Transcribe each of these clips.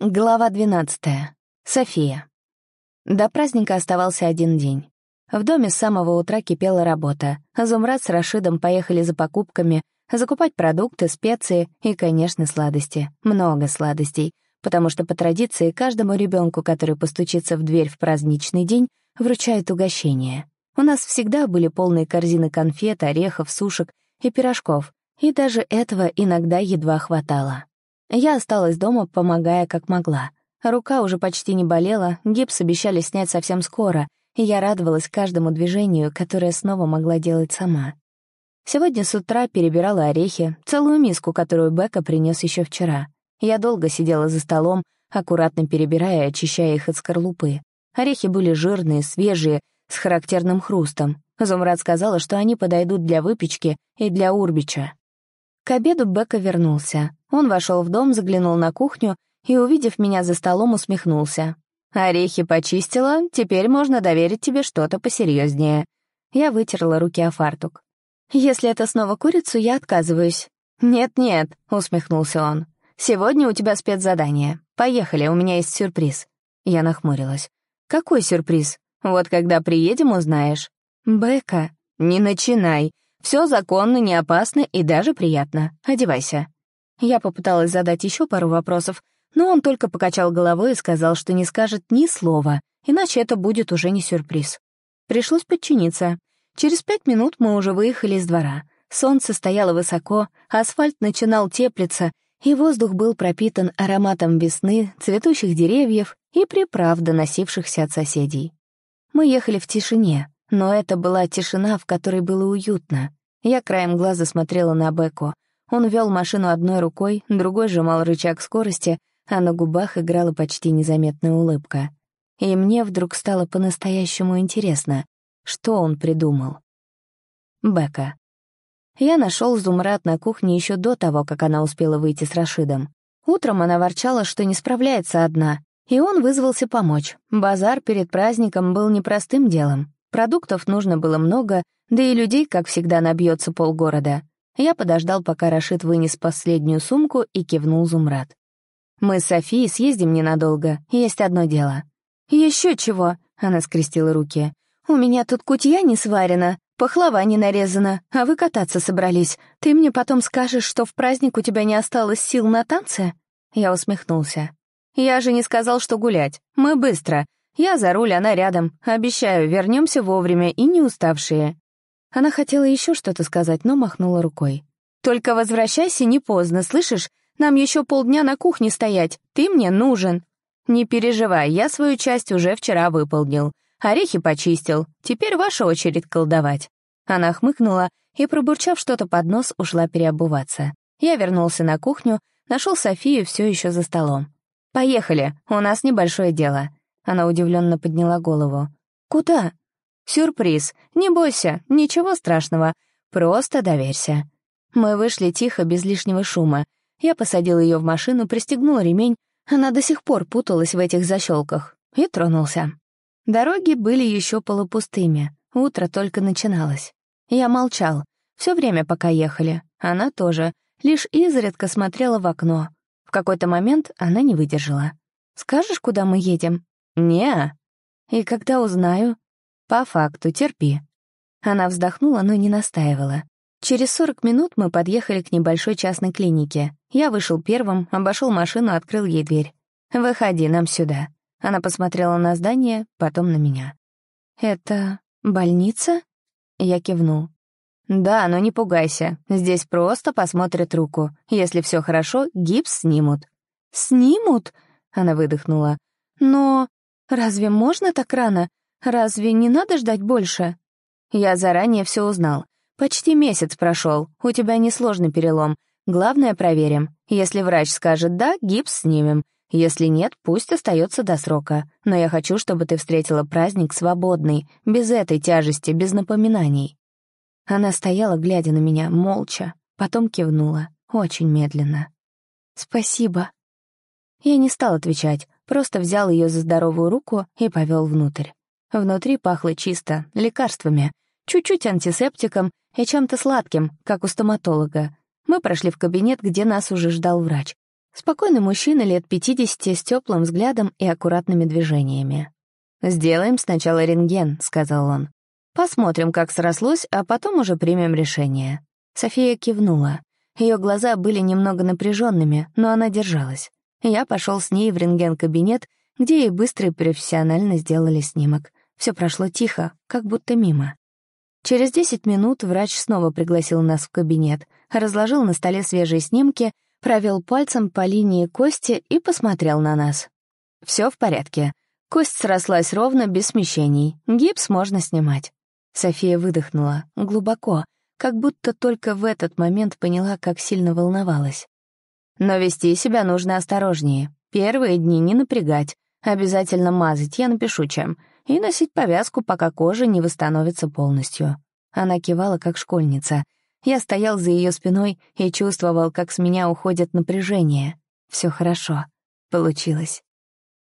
Глава 12. София. До праздника оставался один день. В доме с самого утра кипела работа. Зумрад с Рашидом поехали за покупками, закупать продукты, специи и, конечно, сладости. Много сладостей, потому что по традиции каждому ребенку, который постучится в дверь в праздничный день, вручают угощение. У нас всегда были полные корзины конфет, орехов, сушек и пирожков, и даже этого иногда едва хватало. Я осталась дома, помогая как могла. Рука уже почти не болела, гипс обещали снять совсем скоро, и я радовалась каждому движению, которое снова могла делать сама. Сегодня с утра перебирала орехи, целую миску, которую Бека принес еще вчера. Я долго сидела за столом, аккуратно перебирая и очищая их от скорлупы. Орехи были жирные, свежие, с характерным хрустом. Зумрад сказала, что они подойдут для выпечки и для урбича. К обеду Бека вернулся. Он вошел в дом, заглянул на кухню и, увидев меня за столом, усмехнулся. «Орехи почистила, теперь можно доверить тебе что-то посерьезнее». Я вытерла руки о фартук. «Если это снова курицу, я отказываюсь». «Нет-нет», — усмехнулся он. «Сегодня у тебя спецзадание. Поехали, у меня есть сюрприз». Я нахмурилась. «Какой сюрприз? Вот когда приедем, узнаешь». «Бека». «Не начинай. Все законно, не опасно и даже приятно. Одевайся». Я попыталась задать еще пару вопросов, но он только покачал головой и сказал, что не скажет ни слова, иначе это будет уже не сюрприз. Пришлось подчиниться. Через пять минут мы уже выехали из двора. Солнце стояло высоко, асфальт начинал теплиться, и воздух был пропитан ароматом весны, цветущих деревьев и приправ, доносившихся от соседей. Мы ехали в тишине, но это была тишина, в которой было уютно. Я краем глаза смотрела на Беку — он вел машину одной рукой, другой сжимал рычаг скорости, а на губах играла почти незаметная улыбка. И мне вдруг стало по-настоящему интересно, что он придумал. Бека. Я нашел Зумрат на кухне еще до того, как она успела выйти с Рашидом. Утром она ворчала, что не справляется одна, и он вызвался помочь. Базар перед праздником был непростым делом. Продуктов нужно было много, да и людей, как всегда, набьется полгорода. Я подождал, пока Рашид вынес последнюю сумку и кивнул Зумрад. «Мы с Софией съездим ненадолго, есть одно дело». «Еще чего?» — она скрестила руки. «У меня тут кутья не сварена, пахлава не нарезана, а вы кататься собрались. Ты мне потом скажешь, что в праздник у тебя не осталось сил на танцы?» Я усмехнулся. «Я же не сказал, что гулять. Мы быстро. Я за руль, она рядом. Обещаю, вернемся вовремя и не уставшие. Она хотела еще что-то сказать, но махнула рукой. «Только возвращайся не поздно, слышишь? Нам еще полдня на кухне стоять. Ты мне нужен». «Не переживай, я свою часть уже вчера выполнил. Орехи почистил. Теперь ваша очередь колдовать». Она хмыкнула и, пробурчав что-то под нос, ушла переобуваться. Я вернулся на кухню, нашел Софию все еще за столом. «Поехали, у нас небольшое дело». Она удивленно подняла голову. «Куда?» «Сюрприз. Не бойся, ничего страшного. Просто доверься». Мы вышли тихо, без лишнего шума. Я посадил ее в машину, пристегнул ремень. Она до сих пор путалась в этих защелках. И тронулся. Дороги были еще полупустыми. Утро только начиналось. Я молчал. Все время, пока ехали. Она тоже. Лишь изредка смотрела в окно. В какой-то момент она не выдержала. «Скажешь, куда мы едем?» «Не-а». «И когда узнаю?» «По факту, терпи». Она вздохнула, но не настаивала. Через 40 минут мы подъехали к небольшой частной клинике. Я вышел первым, обошел машину, открыл ей дверь. «Выходи, нам сюда». Она посмотрела на здание, потом на меня. «Это больница?» Я кивнул. «Да, но не пугайся. Здесь просто посмотрят руку. Если все хорошо, гипс снимут». «Снимут?» — она выдохнула. «Но разве можно так рано? Разве не надо ждать больше? Я заранее все узнал. Почти месяц прошел. У тебя несложный перелом. Главное, проверим. Если врач скажет «да», гипс снимем. Если нет, пусть остается до срока. Но я хочу, чтобы ты встретила праздник свободный, без этой тяжести, без напоминаний». Она стояла, глядя на меня, молча, потом кивнула, очень медленно. «Спасибо». Я не стал отвечать, просто взял ее за здоровую руку и повел внутрь. Внутри пахло чисто, лекарствами, чуть-чуть антисептиком и чем-то сладким, как у стоматолога. Мы прошли в кабинет, где нас уже ждал врач. Спокойный мужчина лет 50 с теплым взглядом и аккуратными движениями. «Сделаем сначала рентген», — сказал он. «Посмотрим, как срослось, а потом уже примем решение». София кивнула. Ее глаза были немного напряженными, но она держалась. Я пошел с ней в рентген-кабинет, где ей быстро и профессионально сделали снимок. Все прошло тихо, как будто мимо. Через 10 минут врач снова пригласил нас в кабинет, разложил на столе свежие снимки, провел пальцем по линии кости и посмотрел на нас. Все в порядке. Кость срослась ровно, без смещений. Гипс можно снимать. София выдохнула, глубоко, как будто только в этот момент поняла, как сильно волновалась. Но вести себя нужно осторожнее. Первые дни не напрягать, обязательно мазать, я напишу чем, и носить повязку, пока кожа не восстановится полностью. Она кивала, как школьница. Я стоял за ее спиной и чувствовал, как с меня уходит напряжение. Все хорошо. Получилось.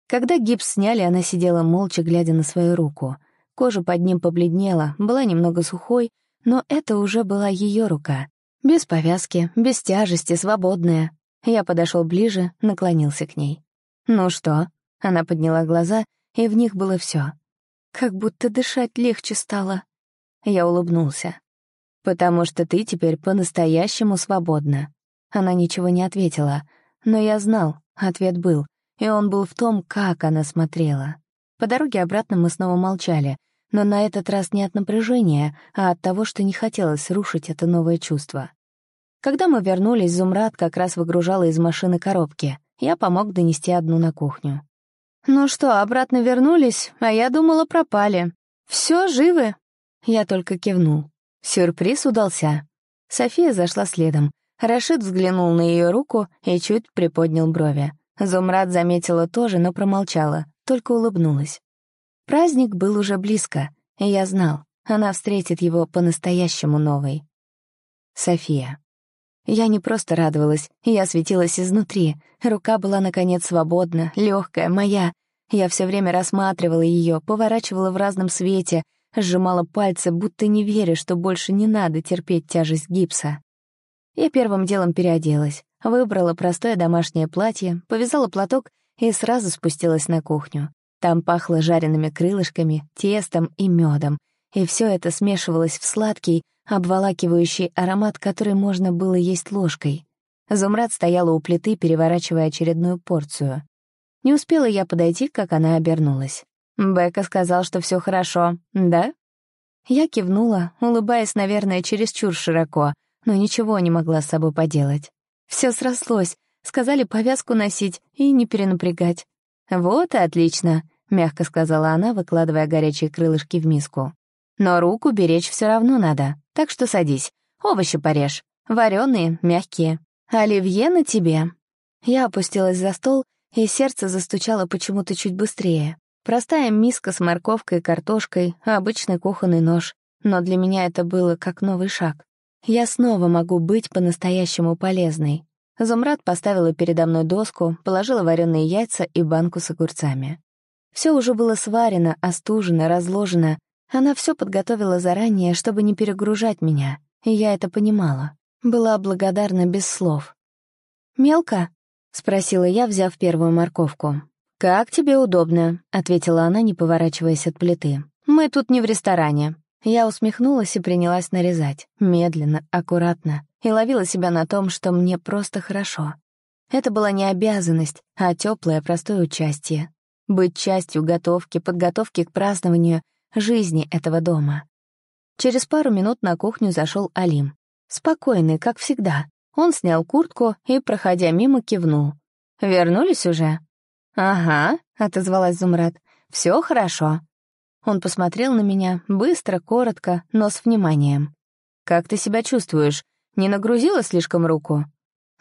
Когда гипс сняли, она сидела молча, глядя на свою руку. Кожа под ним побледнела, была немного сухой, но это уже была ее рука. Без повязки, без тяжести, свободная. Я подошел ближе, наклонился к ней. «Ну что?» Она подняла глаза, и в них было все. Как будто дышать легче стало. Я улыбнулся. «Потому что ты теперь по-настоящему свободна». Она ничего не ответила, но я знал, ответ был, и он был в том, как она смотрела. По дороге обратно мы снова молчали, но на этот раз не от напряжения, а от того, что не хотелось рушить это новое чувство. Когда мы вернулись, Зумрад как раз выгружала из машины коробки. Я помог донести одну на кухню. «Ну что, обратно вернулись, а я думала, пропали. Все живы?» Я только кивнул. Сюрприз удался. София зашла следом. Рашид взглянул на ее руку и чуть приподнял брови. Зумрад заметила тоже, но промолчала, только улыбнулась. Праздник был уже близко, и я знал, она встретит его по-настоящему новой. София. Я не просто радовалась, я светилась изнутри. Рука была, наконец, свободна, легкая, моя. Я все время рассматривала ее, поворачивала в разном свете, сжимала пальцы, будто не веря, что больше не надо терпеть тяжесть гипса. Я первым делом переоделась, выбрала простое домашнее платье, повязала платок и сразу спустилась на кухню. Там пахло жареными крылышками, тестом и медом, и все это смешивалось в сладкий, обволакивающий аромат, который можно было есть ложкой. Зумрад стояла у плиты, переворачивая очередную порцию. Не успела я подойти, как она обернулась. Бека сказал, что все хорошо, да? Я кивнула, улыбаясь, наверное, чересчур широко, но ничего не могла с собой поделать. Все срослось, сказали повязку носить и не перенапрягать. «Вот и отлично», — мягко сказала она, выкладывая горячие крылышки в миску. «Но руку беречь все равно надо. Так что садись, овощи порежь. Вареные, мягкие. Оливье на тебе». Я опустилась за стол, и сердце застучало почему-то чуть быстрее. Простая миска с морковкой и картошкой, обычный кухонный нож. Но для меня это было как новый шаг. Я снова могу быть по-настоящему полезной. Зумрад поставила передо мной доску, положила вареные яйца и банку с огурцами. Все уже было сварено, остужено, разложено, она все подготовила заранее, чтобы не перегружать меня, и я это понимала. Была благодарна без слов. «Мелко?» — спросила я, взяв первую морковку. «Как тебе удобно», — ответила она, не поворачиваясь от плиты. «Мы тут не в ресторане». Я усмехнулась и принялась нарезать, медленно, аккуратно, и ловила себя на том, что мне просто хорошо. Это была не обязанность, а теплое, простое участие. Быть частью готовки, подготовки к празднованию жизни этого дома. Через пару минут на кухню зашел Алим. Спокойный, как всегда. Он снял куртку и, проходя мимо, кивнул. «Вернулись уже?» «Ага», — отозвалась Зумрад. «Все хорошо». Он посмотрел на меня, быстро, коротко, но с вниманием. «Как ты себя чувствуешь? Не нагрузила слишком руку?»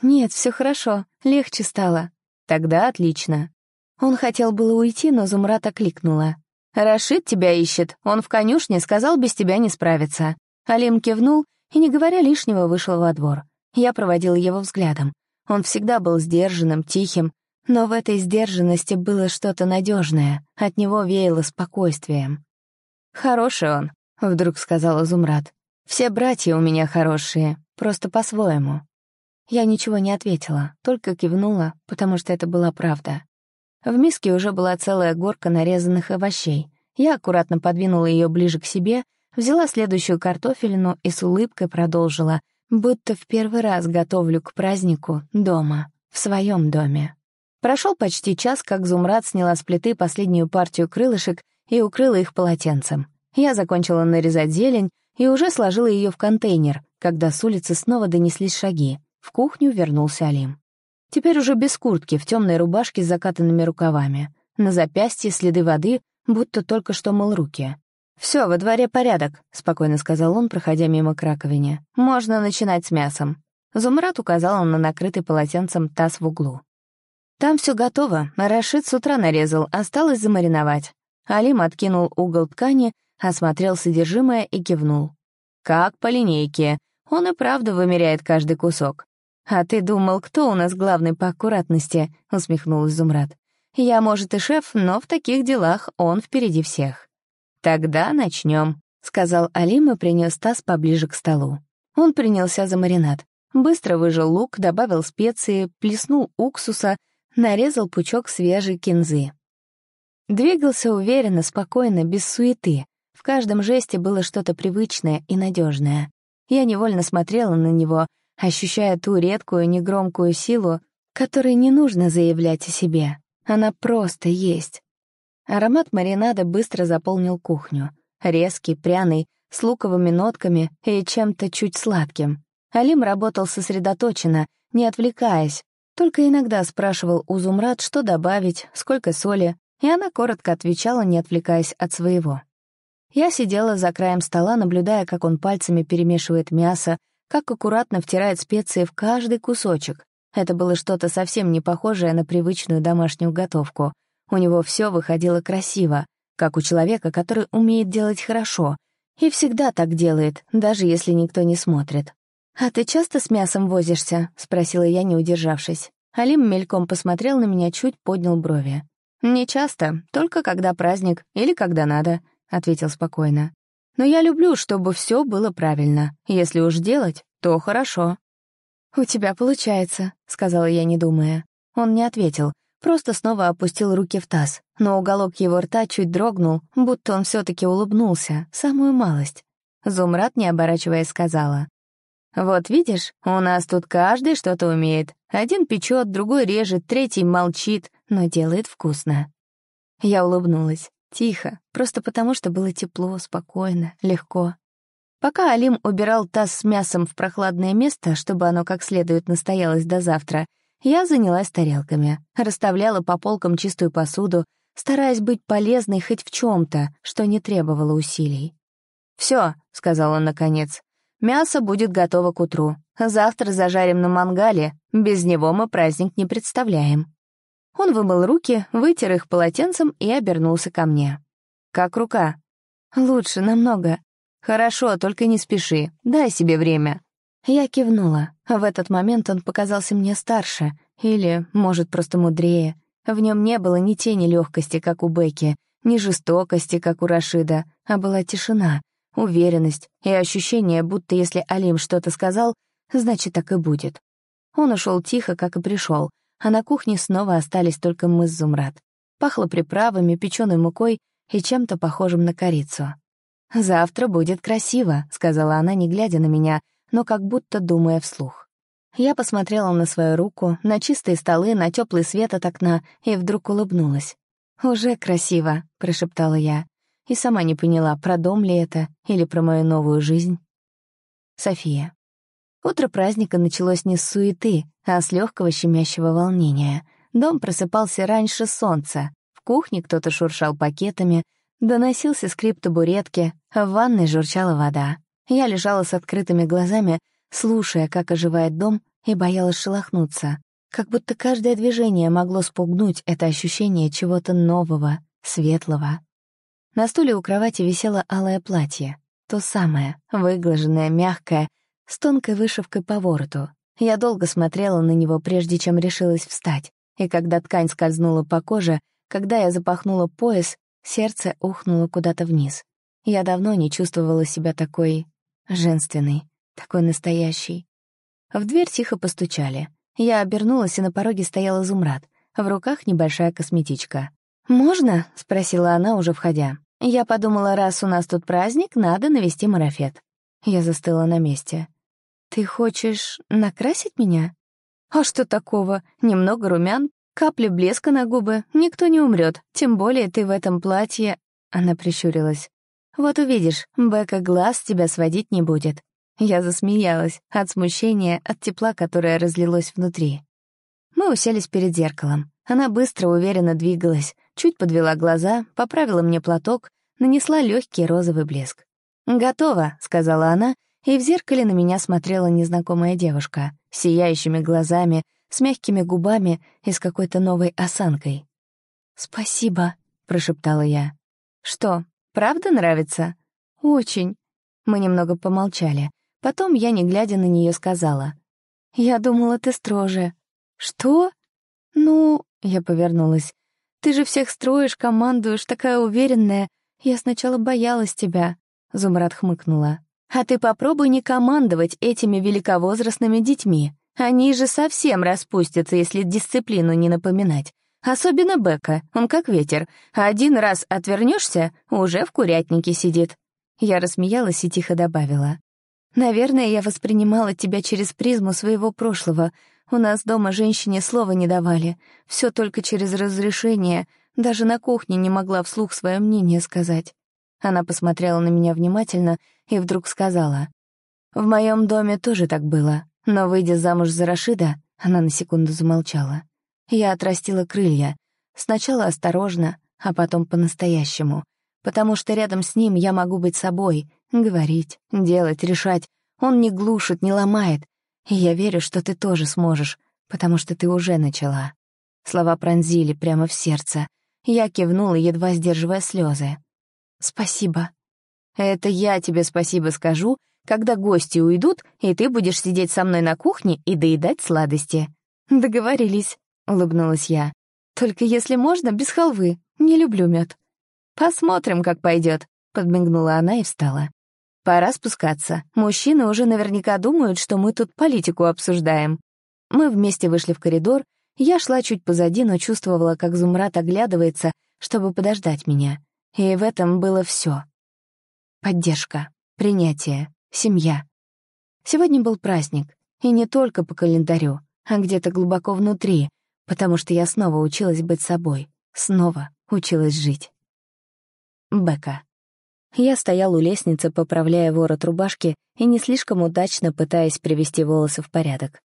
«Нет, все хорошо, легче стало». «Тогда отлично». Он хотел было уйти, но Зумрад окликнула. «Рашид тебя ищет. Он в конюшне, сказал, без тебя не справится». Алим кивнул и, не говоря лишнего, вышел во двор. Я проводила его взглядом. Он всегда был сдержанным, тихим, но в этой сдержанности было что-то надежное, от него веяло спокойствием. «Хороший он», — вдруг сказал Зумрад. «Все братья у меня хорошие, просто по-своему». Я ничего не ответила, только кивнула, потому что это была правда. В миске уже была целая горка нарезанных овощей. Я аккуратно подвинула ее ближе к себе, взяла следующую картофелину и с улыбкой продолжила, будто в первый раз готовлю к празднику дома, в своем доме. Прошел почти час, как Зумрад сняла с плиты последнюю партию крылышек и укрыла их полотенцем. Я закончила нарезать зелень и уже сложила ее в контейнер, когда с улицы снова донеслись шаги. В кухню вернулся Алим. Теперь уже без куртки, в темной рубашке с закатанными рукавами. На запястье следы воды, будто только что мыл руки. Все, во дворе порядок», — спокойно сказал он, проходя мимо к раковине. «Можно начинать с мясом». Зумрат указала на накрытый полотенцем таз в углу. «Там все готово. Рашид с утра нарезал, осталось замариновать». Алим откинул угол ткани, осмотрел содержимое и кивнул. «Как по линейке. Он и правда вымеряет каждый кусок». «А ты думал, кто у нас главный по аккуратности?» — усмехнулась Зумрад. «Я, может, и шеф, но в таких делах он впереди всех». «Тогда начнем», — сказал Алим и принес таз поближе к столу. Он принялся за маринад. Быстро выжил лук, добавил специи, плеснул уксуса, нарезал пучок свежей кинзы. Двигался уверенно, спокойно, без суеты. В каждом жесте было что-то привычное и надежное. Я невольно смотрела на него, ощущая ту редкую, негромкую силу, которой не нужно заявлять о себе. Она просто есть. Аромат маринада быстро заполнил кухню. Резкий, пряный, с луковыми нотками и чем-то чуть сладким. Алим работал сосредоточенно, не отвлекаясь, только иногда спрашивал у Зумрад, что добавить, сколько соли, и она коротко отвечала, не отвлекаясь от своего. Я сидела за краем стола, наблюдая, как он пальцами перемешивает мясо, как аккуратно втирает специи в каждый кусочек. Это было что-то совсем не похожее на привычную домашнюю готовку. У него все выходило красиво, как у человека, который умеет делать хорошо, и всегда так делает, даже если никто не смотрит. «А ты часто с мясом возишься?» — спросила я, не удержавшись. Алим мельком посмотрел на меня, чуть поднял брови. «Не часто, только когда праздник или когда надо», — ответил спокойно. «Но я люблю, чтобы все было правильно. Если уж делать, то хорошо». «У тебя получается», — сказала я, не думая. Он не ответил, просто снова опустил руки в таз, но уголок его рта чуть дрогнул, будто он все таки улыбнулся, самую малость. Зумрат, не оборачиваясь, сказала. «Вот видишь, у нас тут каждый что-то умеет. Один печет, другой режет, третий молчит, но делает вкусно». Я улыбнулась. Тихо, просто потому что было тепло, спокойно, легко. Пока Алим убирал таз с мясом в прохладное место, чтобы оно как следует настоялось до завтра, я занялась тарелками, расставляла по полкам чистую посуду, стараясь быть полезной хоть в чем то что не требовало усилий. Все, сказал он наконец, Мясо будет готово к утру. Завтра зажарим на мангале. Без него мы праздник не представляем». Он вымыл руки, вытер их полотенцем и обернулся ко мне. «Как рука?» «Лучше, намного». «Хорошо, только не спеши. Дай себе время». Я кивнула. В этот момент он показался мне старше, или, может, просто мудрее. В нем не было ни тени легкости, как у Бекки, ни жестокости, как у Рашида, а была тишина, уверенность и ощущение, будто если Алим что-то сказал, значит, так и будет. Он ушел тихо, как и пришел, а на кухне снова остались только мы с Зумрад. Пахло приправами, печеной мукой и чем-то похожим на корицу. «Завтра будет красиво», — сказала она, не глядя на меня, но как будто думая вслух. Я посмотрела на свою руку, на чистые столы, на теплый свет от окна и вдруг улыбнулась. «Уже красиво», — прошептала я и сама не поняла, про дом ли это или про мою новую жизнь. София. Утро праздника началось не с суеты, а с легкого щемящего волнения. Дом просыпался раньше солнца. В кухне кто-то шуршал пакетами, доносился скрип табуретки, в ванной журчала вода. Я лежала с открытыми глазами, слушая, как оживает дом, и боялась шелохнуться. Как будто каждое движение могло спугнуть это ощущение чего-то нового, светлого. На стуле у кровати висело алое платье. То самое, выглаженное, мягкое, с тонкой вышивкой по вороту. Я долго смотрела на него, прежде чем решилась встать. И когда ткань скользнула по коже, когда я запахнула пояс, сердце ухнуло куда-то вниз. Я давно не чувствовала себя такой женственной, такой настоящей. В дверь тихо постучали. Я обернулась, и на пороге стоял изумрад. В руках небольшая косметичка. «Можно?» — спросила она, уже входя. Я подумала, раз у нас тут праздник, надо навести марафет. Я застыла на месте. «Ты хочешь накрасить меня?» «А что такого? Немного румян, капли блеска на губы. Никто не умрет. Тем более ты в этом платье...» Она прищурилась. «Вот увидишь, Бека глаз тебя сводить не будет. Я засмеялась от смущения, от тепла, которое разлилось внутри. Мы уселись перед зеркалом. Она быстро, уверенно двигалась, чуть подвела глаза, поправила мне платок, нанесла легкий розовый блеск. «Готово», — сказала она, и в зеркале на меня смотрела незнакомая девушка, с сияющими глазами, с мягкими губами и с какой-то новой осанкой. «Спасибо», — прошептала я. «Что, правда нравится?» «Очень». Мы немного помолчали. Потом я, не глядя на нее, сказала. «Я думала, ты строже». «Что?» «Ну...» — я повернулась. «Ты же всех строишь, командуешь, такая уверенная. Я сначала боялась тебя», — Зумрад хмыкнула. «А ты попробуй не командовать этими великовозрастными детьми. Они же совсем распустятся, если дисциплину не напоминать. Особенно Бека, он как ветер. Один раз отвернешься, уже в курятнике сидит». Я рассмеялась и тихо добавила. Наверное, я воспринимала тебя через призму своего прошлого. У нас дома женщине слова не давали. Все только через разрешение. Даже на кухне не могла вслух свое мнение сказать. Она посмотрела на меня внимательно и вдруг сказала. «В моем доме тоже так было. Но, выйдя замуж за Рашида, она на секунду замолчала. Я отрастила крылья. Сначала осторожно, а потом по-настоящему. Потому что рядом с ним я могу быть собой, Говорить, делать, решать. Он не глушит, не ломает. И я верю, что ты тоже сможешь, потому что ты уже начала. Слова пронзили прямо в сердце. Я кивнула, едва сдерживая слезы. «Спасибо». «Это я тебе спасибо скажу, когда гости уйдут, и ты будешь сидеть со мной на кухне и доедать сладости». «Договорились», — улыбнулась я. «Только если можно, без халвы. Не люблю мед». «Посмотрим, как пойдет», — подмигнула она и встала. Пора спускаться. Мужчины уже наверняка думают, что мы тут политику обсуждаем. Мы вместе вышли в коридор. Я шла чуть позади, но чувствовала, как Зумрат оглядывается, чтобы подождать меня. И в этом было все. Поддержка, принятие, семья. Сегодня был праздник. И не только по календарю, а где-то глубоко внутри, потому что я снова училась быть собой. Снова училась жить. Бека. Я стоял у лестницы, поправляя ворот рубашки и не слишком удачно пытаясь привести волосы в порядок.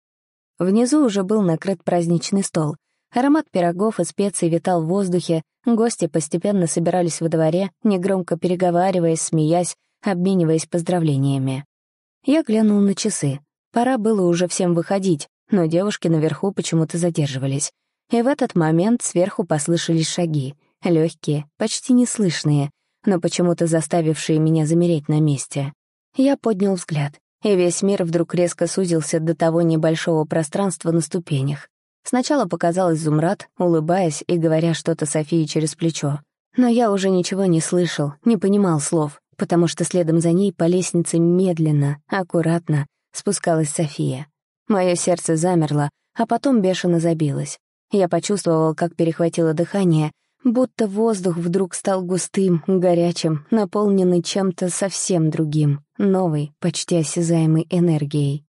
Внизу уже был накрыт праздничный стол. Аромат пирогов и специй витал в воздухе, гости постепенно собирались во дворе, негромко переговариваясь, смеясь, обмениваясь поздравлениями. Я глянул на часы. Пора было уже всем выходить, но девушки наверху почему-то задерживались. И в этот момент сверху послышались шаги, легкие, почти неслышные, но почему-то заставившие меня замереть на месте. Я поднял взгляд, и весь мир вдруг резко сузился до того небольшого пространства на ступенях. Сначала показалась Зумрад, улыбаясь и говоря что-то Софии через плечо. Но я уже ничего не слышал, не понимал слов, потому что следом за ней по лестнице медленно, аккуратно спускалась София. Мое сердце замерло, а потом бешено забилось. Я почувствовал, как перехватило дыхание, будто воздух вдруг стал густым, горячим, наполненный чем-то совсем другим, новой, почти осязаемой энергией.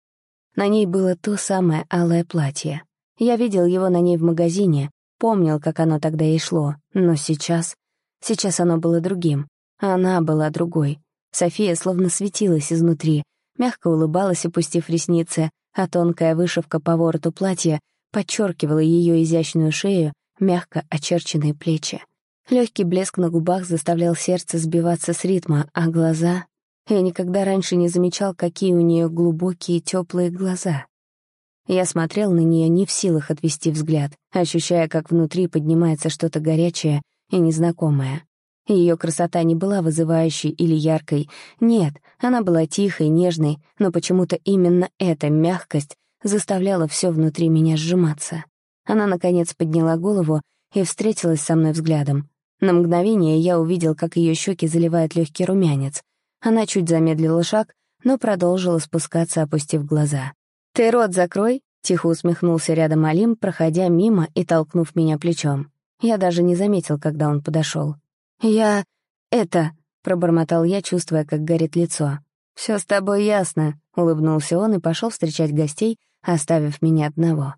На ней было то самое алое платье. Я видел его на ней в магазине, помнил, как оно тогда и шло, но сейчас... Сейчас оно было другим, она была другой. София словно светилась изнутри, мягко улыбалась, опустив ресницы, а тонкая вышивка по вороту платья подчеркивала ее изящную шею мягко очерченные плечи. Легкий блеск на губах заставлял сердце сбиваться с ритма, а глаза... Я никогда раньше не замечал, какие у нее глубокие теплые глаза. Я смотрел на нее не в силах отвести взгляд, ощущая, как внутри поднимается что-то горячее и незнакомое. Ее красота не была вызывающей или яркой. Нет, она была тихой, нежной, но почему-то именно эта мягкость заставляла все внутри меня сжиматься. Она, наконец, подняла голову и встретилась со мной взглядом. На мгновение я увидел, как ее щеки заливает легкий румянец. Она чуть замедлила шаг, но продолжила спускаться, опустив глаза. «Ты рот закрой», — тихо усмехнулся рядом Алим, проходя мимо и толкнув меня плечом. Я даже не заметил, когда он подошел. «Я... это...» — пробормотал я, чувствуя, как горит лицо. Все с тобой ясно», — улыбнулся он и пошел встречать гостей, оставив меня одного.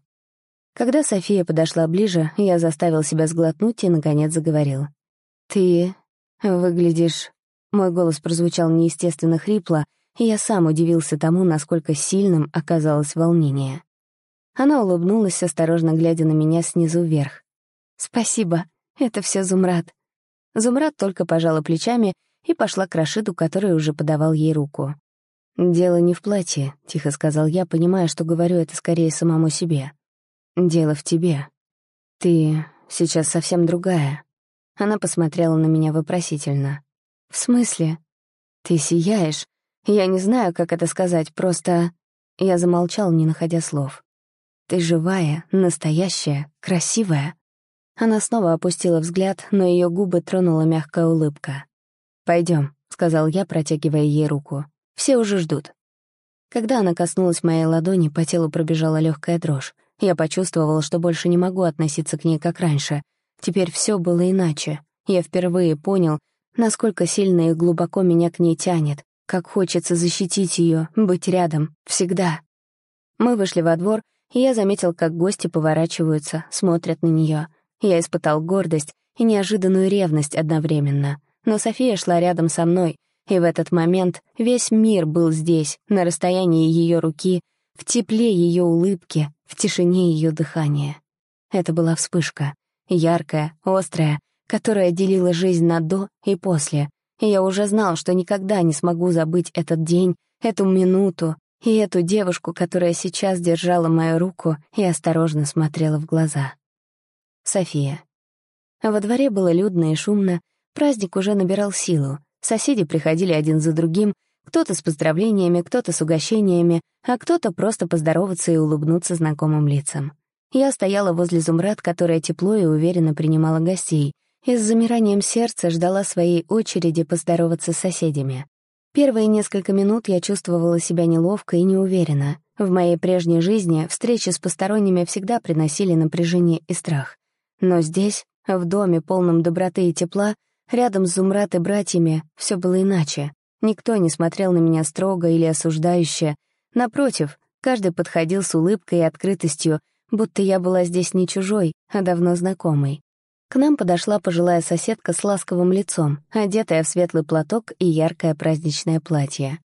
Когда София подошла ближе, я заставил себя сглотнуть и, наконец, заговорил. «Ты выглядишь...» Мой голос прозвучал неестественно хрипло, я сам удивился тому, насколько сильным оказалось волнение. Она улыбнулась, осторожно глядя на меня снизу вверх. «Спасибо, это все Зумрад». Зумрад только пожала плечами и пошла к Рашиду, который уже подавал ей руку. «Дело не в платье», — тихо сказал я, понимая, что говорю это скорее самому себе. «Дело в тебе. Ты сейчас совсем другая». Она посмотрела на меня вопросительно. «В смысле? Ты сияешь. Я не знаю, как это сказать, просто...» Я замолчал, не находя слов. «Ты живая, настоящая, красивая». Она снова опустила взгляд, но ее губы тронула мягкая улыбка. Пойдем, сказал я, протягивая ей руку. «Все уже ждут». Когда она коснулась моей ладони, по телу пробежала легкая дрожь. Я почувствовала, что больше не могу относиться к ней как раньше. Теперь все было иначе. Я впервые понял, насколько сильно и глубоко меня к ней тянет, как хочется защитить ее, быть рядом, всегда. Мы вышли во двор, и я заметил, как гости поворачиваются, смотрят на нее. Я испытал гордость и неожиданную ревность одновременно. Но София шла рядом со мной, и в этот момент весь мир был здесь, на расстоянии ее руки, в тепле ее улыбки, в тишине ее дыхания. Это была вспышка, яркая, острая, которая делила жизнь на «до» и «после», и я уже знал, что никогда не смогу забыть этот день, эту минуту и эту девушку, которая сейчас держала мою руку и осторожно смотрела в глаза. София. Во дворе было людно и шумно, праздник уже набирал силу, соседи приходили один за другим, кто-то с поздравлениями, кто-то с угощениями, а кто-то просто поздороваться и улыбнуться знакомым лицам. Я стояла возле Зумрад, которая тепло и уверенно принимала гостей, и с замиранием сердца ждала своей очереди поздороваться с соседями. Первые несколько минут я чувствовала себя неловко и неуверенно. В моей прежней жизни встречи с посторонними всегда приносили напряжение и страх. Но здесь, в доме, полном доброты и тепла, рядом с Зумрат и братьями, все было иначе. Никто не смотрел на меня строго или осуждающе. Напротив, каждый подходил с улыбкой и открытостью, будто я была здесь не чужой, а давно знакомой. К нам подошла пожилая соседка с ласковым лицом, одетая в светлый платок и яркое праздничное платье.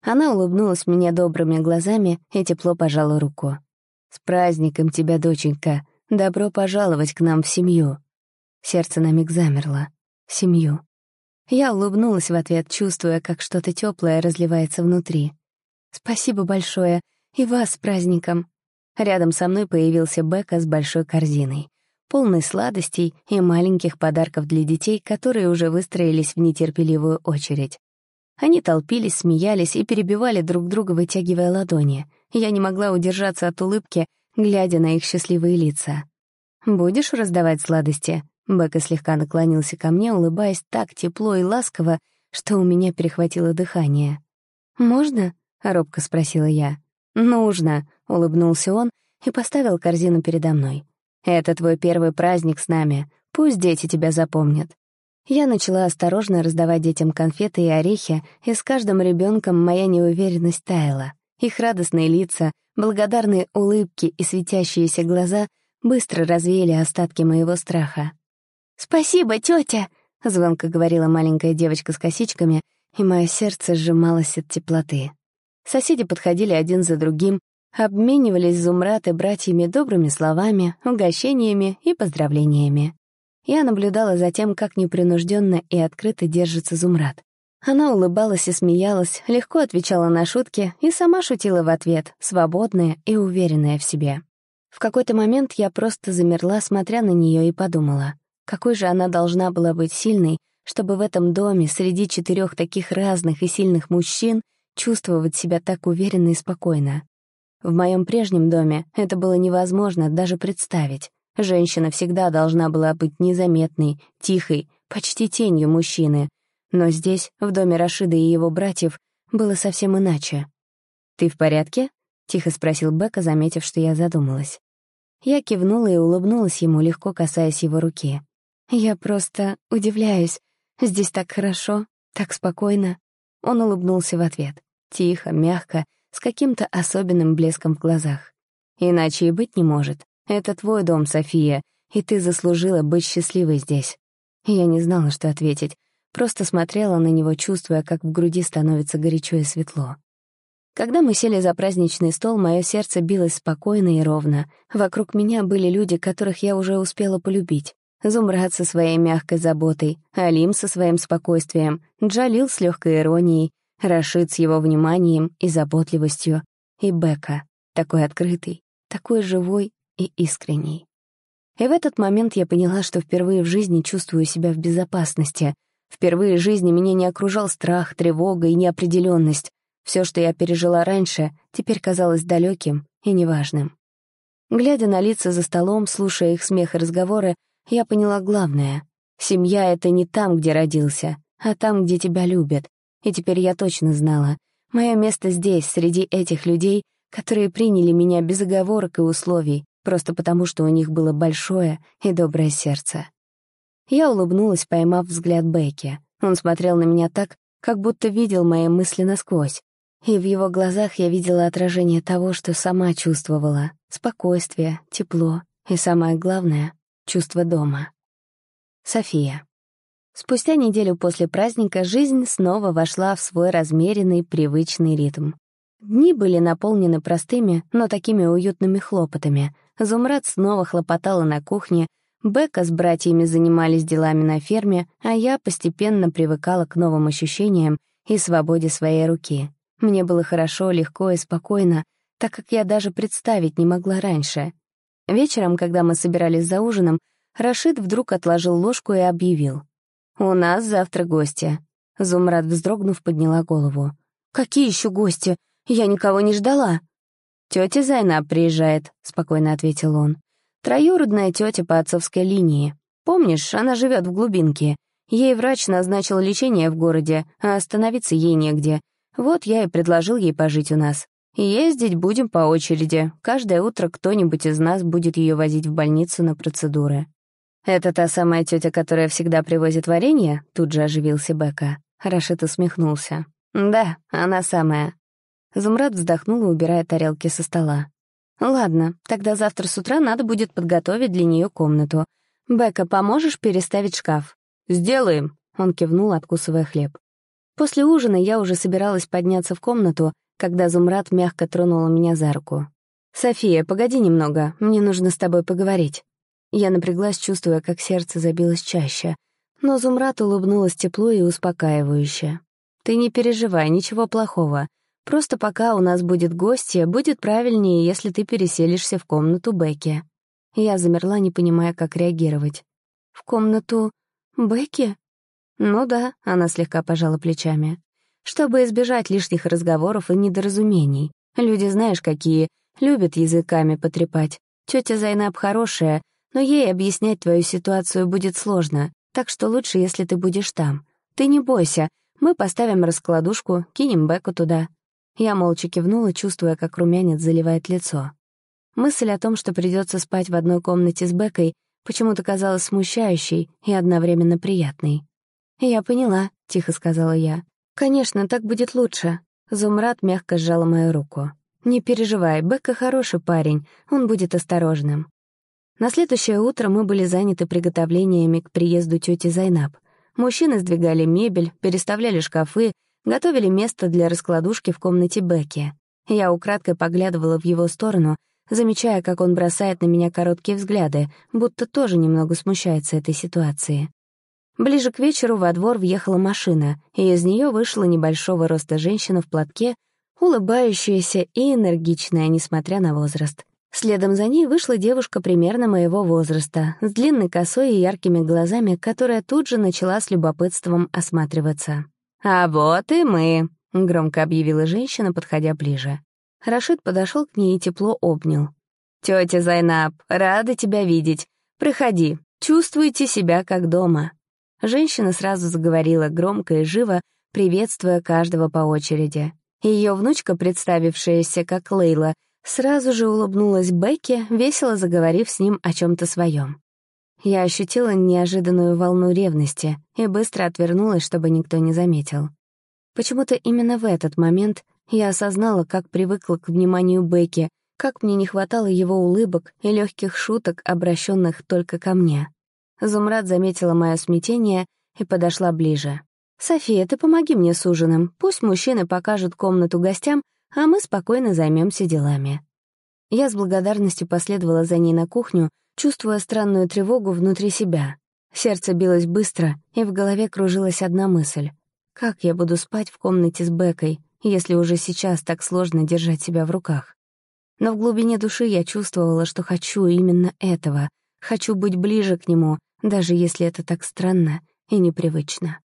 Она улыбнулась мне добрыми глазами и тепло пожала руку. «С праздником тебя, доченька! Добро пожаловать к нам в семью!» Сердце на миг замерло. Семью. Я улыбнулась в ответ, чувствуя, как что-то теплое разливается внутри. «Спасибо большое. И вас с праздником». Рядом со мной появился Бека с большой корзиной, полной сладостей и маленьких подарков для детей, которые уже выстроились в нетерпеливую очередь. Они толпились, смеялись и перебивали друг друга, вытягивая ладони. Я не могла удержаться от улыбки, глядя на их счастливые лица. «Будешь раздавать сладости?» Бека слегка наклонился ко мне, улыбаясь так тепло и ласково, что у меня перехватило дыхание. «Можно?» — робко спросила я. «Нужно», — улыбнулся он и поставил корзину передо мной. «Это твой первый праздник с нами. Пусть дети тебя запомнят». Я начала осторожно раздавать детям конфеты и орехи, и с каждым ребенком моя неуверенность таяла. Их радостные лица, благодарные улыбки и светящиеся глаза быстро развеяли остатки моего страха. «Спасибо, тетя!» — звонко говорила маленькая девочка с косичками, и мое сердце сжималось от теплоты. Соседи подходили один за другим, обменивались Зумрат и братьями добрыми словами, угощениями и поздравлениями. Я наблюдала за тем, как непринужденно и открыто держится Зумрат. Она улыбалась и смеялась, легко отвечала на шутки и сама шутила в ответ, свободная и уверенная в себе. В какой-то момент я просто замерла, смотря на нее, и подумала, какой же она должна была быть сильной, чтобы в этом доме среди четырех таких разных и сильных мужчин чувствовать себя так уверенно и спокойно. В моем прежнем доме это было невозможно даже представить. Женщина всегда должна была быть незаметной, тихой, почти тенью мужчины. Но здесь, в доме Рашида и его братьев, было совсем иначе. «Ты в порядке?» — тихо спросил Бека, заметив, что я задумалась. Я кивнула и улыбнулась ему, легко касаясь его руки. «Я просто удивляюсь. Здесь так хорошо, так спокойно». Он улыбнулся в ответ. Тихо, мягко, с каким-то особенным блеском в глазах. «Иначе и быть не может. Это твой дом, София, и ты заслужила быть счастливой здесь». Я не знала, что ответить, просто смотрела на него, чувствуя, как в груди становится горячо и светло. Когда мы сели за праздничный стол, мое сердце билось спокойно и ровно. Вокруг меня были люди, которых я уже успела полюбить. Зумрад со своей мягкой заботой, Алим со своим спокойствием, Джалил с легкой иронией, Рашид с его вниманием и заботливостью, и Бека, такой открытый, такой живой и искренний. И в этот момент я поняла, что впервые в жизни чувствую себя в безопасности. Впервые в жизни меня не окружал страх, тревога и неопределенность. Все, что я пережила раньше, теперь казалось далеким и неважным. Глядя на лица за столом, слушая их смех и разговоры, я поняла главное. Семья — это не там, где родился, а там, где тебя любят. И теперь я точно знала. Мое место здесь, среди этих людей, которые приняли меня без оговорок и условий, просто потому, что у них было большое и доброе сердце. Я улыбнулась, поймав взгляд Бекки. Он смотрел на меня так, как будто видел мои мысли насквозь. И в его глазах я видела отражение того, что сама чувствовала. Спокойствие, тепло и, самое главное, чувство дома. София. Спустя неделю после праздника жизнь снова вошла в свой размеренный, привычный ритм. Дни были наполнены простыми, но такими уютными хлопотами. Зумрад снова хлопотала на кухне, Бека с братьями занимались делами на ферме, а я постепенно привыкала к новым ощущениям и свободе своей руки. Мне было хорошо, легко и спокойно, так как я даже представить не могла раньше. Вечером, когда мы собирались за ужином, Рашид вдруг отложил ложку и объявил. «У нас завтра гости». Зумрад, вздрогнув, подняла голову. «Какие еще гости? Я никого не ждала». «Тетя Зайнаб приезжает», — спокойно ответил он. «Троюродная тетя по отцовской линии. Помнишь, она живет в глубинке. Ей врач назначил лечение в городе, а остановиться ей негде. Вот я и предложил ей пожить у нас. ездить будем по очереди. Каждое утро кто-нибудь из нас будет ее возить в больницу на процедуры. «Это та самая тетя, которая всегда привозит варенье?» Тут же оживился Бека. Рашид усмехнулся. «Да, она самая». Зумрад вздохнула, убирая тарелки со стола. «Ладно, тогда завтра с утра надо будет подготовить для нее комнату. Бека, поможешь переставить шкаф?» «Сделаем», — он кивнул, откусывая хлеб. После ужина я уже собиралась подняться в комнату, когда Зумрад мягко тронула меня за руку. «София, погоди немного, мне нужно с тобой поговорить». Я напряглась, чувствуя, как сердце забилось чаще. Но Зумрад улыбнулась тепло и успокаивающе. «Ты не переживай, ничего плохого. Просто пока у нас будет гостья, будет правильнее, если ты переселишься в комнату Бекки». Я замерла, не понимая, как реагировать. «В комнату Бекки?» «Ну да», — она слегка пожала плечами. «Чтобы избежать лишних разговоров и недоразумений. Люди, знаешь, какие, любят языками потрепать. Тетя Зайнаб хорошая, но ей объяснять твою ситуацию будет сложно, так что лучше, если ты будешь там. Ты не бойся, мы поставим раскладушку, кинем Беку туда». Я молча кивнула, чувствуя, как румянец заливает лицо. Мысль о том, что придется спать в одной комнате с Бекой, почему-то казалась смущающей и одновременно приятной. «Я поняла», — тихо сказала я. «Конечно, так будет лучше». Зумрад мягко сжала мою руку. «Не переживай, Бекка хороший парень, он будет осторожным». На следующее утро мы были заняты приготовлениями к приезду тети Зайнаб. Мужчины сдвигали мебель, переставляли шкафы, готовили место для раскладушки в комнате Бекки. Я украдкой поглядывала в его сторону, замечая, как он бросает на меня короткие взгляды, будто тоже немного смущается этой ситуации. Ближе к вечеру во двор въехала машина, и из нее вышла небольшого роста женщина в платке, улыбающаяся и энергичная, несмотря на возраст. Следом за ней вышла девушка примерно моего возраста, с длинной косой и яркими глазами, которая тут же начала с любопытством осматриваться. «А вот и мы», — громко объявила женщина, подходя ближе. Рашид подошел к ней и тепло обнял. «Тетя Зайнаб, рада тебя видеть. Проходи, чувствуйте себя как дома». Женщина сразу заговорила громко и живо, приветствуя каждого по очереди. Ее внучка, представившаяся как Лейла, сразу же улыбнулась Бекке, весело заговорив с ним о чем то своем. Я ощутила неожиданную волну ревности и быстро отвернулась, чтобы никто не заметил. Почему-то именно в этот момент я осознала, как привыкла к вниманию Бекки, как мне не хватало его улыбок и легких шуток, обращенных только ко мне. Зумрад заметила мое смятение и подошла ближе. «София, ты помоги мне с ужином. Пусть мужчины покажут комнату гостям, а мы спокойно займемся делами». Я с благодарностью последовала за ней на кухню, чувствуя странную тревогу внутри себя. Сердце билось быстро, и в голове кружилась одна мысль. Как я буду спать в комнате с Бекой, если уже сейчас так сложно держать себя в руках? Но в глубине души я чувствовала, что хочу именно этого. Хочу быть ближе к нему, даже если это так странно и непривычно.